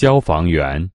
消防员。